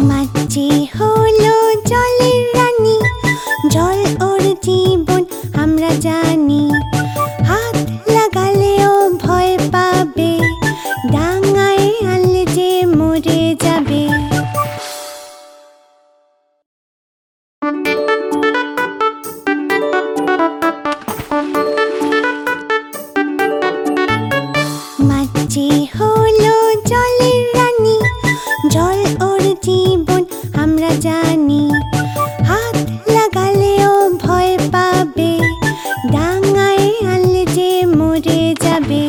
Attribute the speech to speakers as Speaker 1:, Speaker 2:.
Speaker 1: মাঝি হলো জলের রানী, জল জীবন, আমরা জানি। হাত লাগালেও ভয় পাবে, ডাঙায় আলে মরে যাবে। জানি। হাত লাগালেও ভয় পাবে ডাঙায় আনলে যে মরে যাবে।